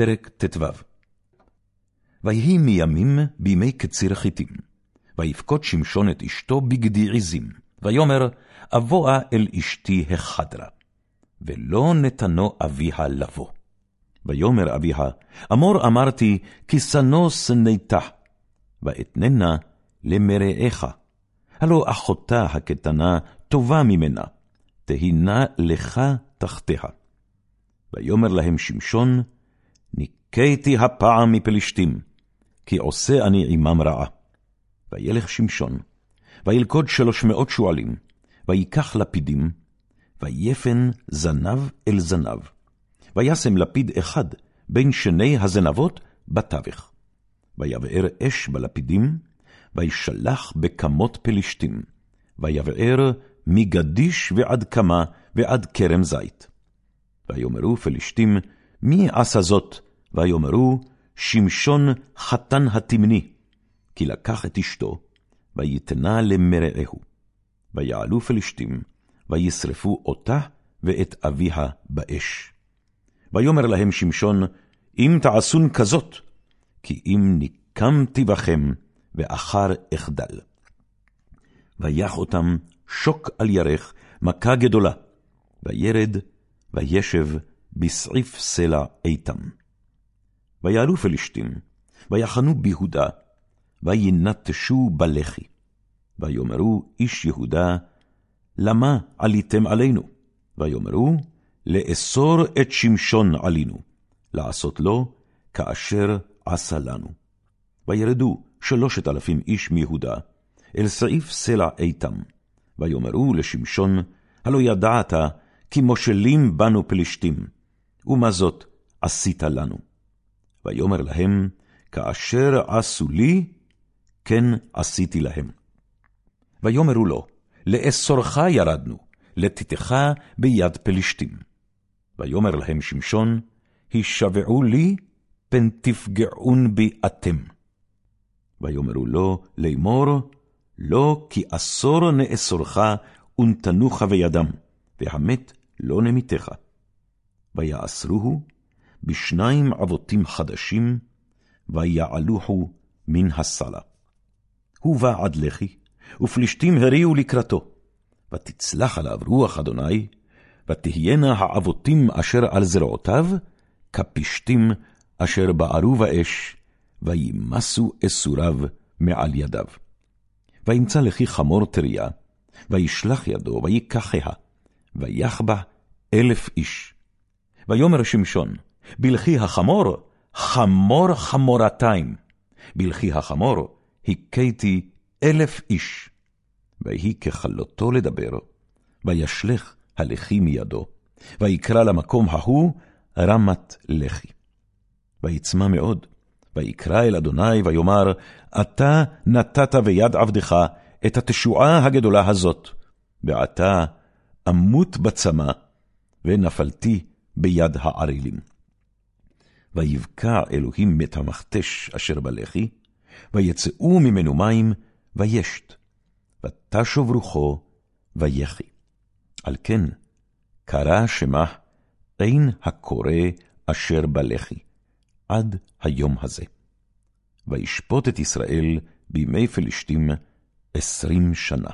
פרק ט"ו ויהי מימים בימי קציר חיטים, ויפקוד שמשון את אשתו בגדי עזים, ויאמר, אבואה אל אשתי החדרה, ולא נתנו אביה לבוא. ויאמר אביה, אמור אמרתי, כי שנוא שנאתה, ואתננה למרעך. הלא אחותה הקטנה טובה ממנה, תהינה לך תחתיה. ויאמר להם שמשון, ניקאתי הפעם מפלשתים, כי עושה אני עמם רעה. וילך שמשון, וילכוד שלוש מאות שועלים, ויקח לפידים, ויפן זנב אל זנב. וישם לפיד אחד בין שני הזנבות בתווך. ויבער אש בלפידים, וישלח בכמות פלשתים, ויבער מגדיש ועד קמה ועד כרם זית. ויאמרו פלשתים, מי עשה זאת? ויאמרו, שמשון חתן התמני, כי לקח את אשתו, ויתנה למרעהו. ויעלו פלשתים, וישרפו אותה ואת אביה באש. ויאמר להם שמשון, אם תעשון כזאת, כי אם ניקמתי בכם, ואחר אחדל. ויח אותם שוק על ירך, מכה גדולה, וירד, וישב בסעיף סלע איתם. ויעלו פלשתים, ויחנו ביהודה, וינטשו בלחי. ויאמרו איש יהודה, למה עליתם עלינו? ויאמרו, לאסור את שמשון עלינו, לעשות לו כאשר עשה לנו. וירדו שלושת אלפים איש מיהודה, אל סעיף סלע איתם, ויאמרו לשמשון, הלא ידעת כי מושלים בנו פלישתים, ומה זאת עשית לנו? ויאמר להם, כאשר עשו לי, כן עשיתי להם. ויאמרו לו, לאסורך ירדנו, לתתך ביד פלישתים. ויאמר להם שמשון, הישבעו לי, פן תפגעון בי אתם. ויאמרו לו לאמור, לא כי אסור נאסורך ונתנוך בידם, והמת לא נמיתך. ויעשרוהו בשניים אבותים חדשים, ויעלוהו מן הסלה. הוא בא עד לחי, ופלישתים הריעו לקראתו. ותצלח עליו רוח אדוני, ותהיינה האבותים אשר על זרועותיו, כפשתים אשר בערו באש, וימסו אסוריו מעל ידיו. וימצא לכי חמור טריה, וישלח ידו, ויקחיה, ויח בה אלף איש. ויאמר שמשון, בלכי החמור, חמור חמורתיים. בלכי החמור, הכיתי אלף איש. ויהי ככלותו לדבר, וישלך הלכי מידו, ויקרא למקום ההוא רמת לחי. ויצמא מאוד, ויקרא אל אדוני, ויאמר, אתה נתת ביד עבדך את התשועה הגדולה הזאת, ועתה אמות בצמא, ונפלתי ביד הערלים. ויבקע אלוהים את המכתש אשר בלחי, ויצאו ממנו מים, וישת, ותשוב רוחו, ויחי. על כן, קרא שמה, אין הקורא אשר בלחי, עד היום הזה. וישפוט את ישראל בימי פלשתים עשרים שנה.